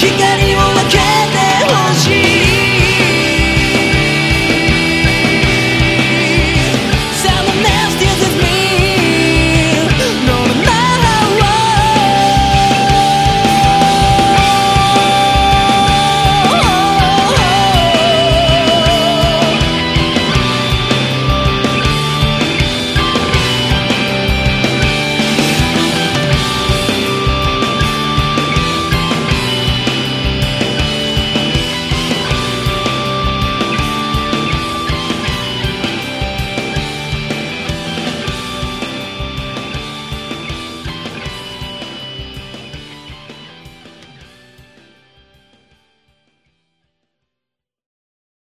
光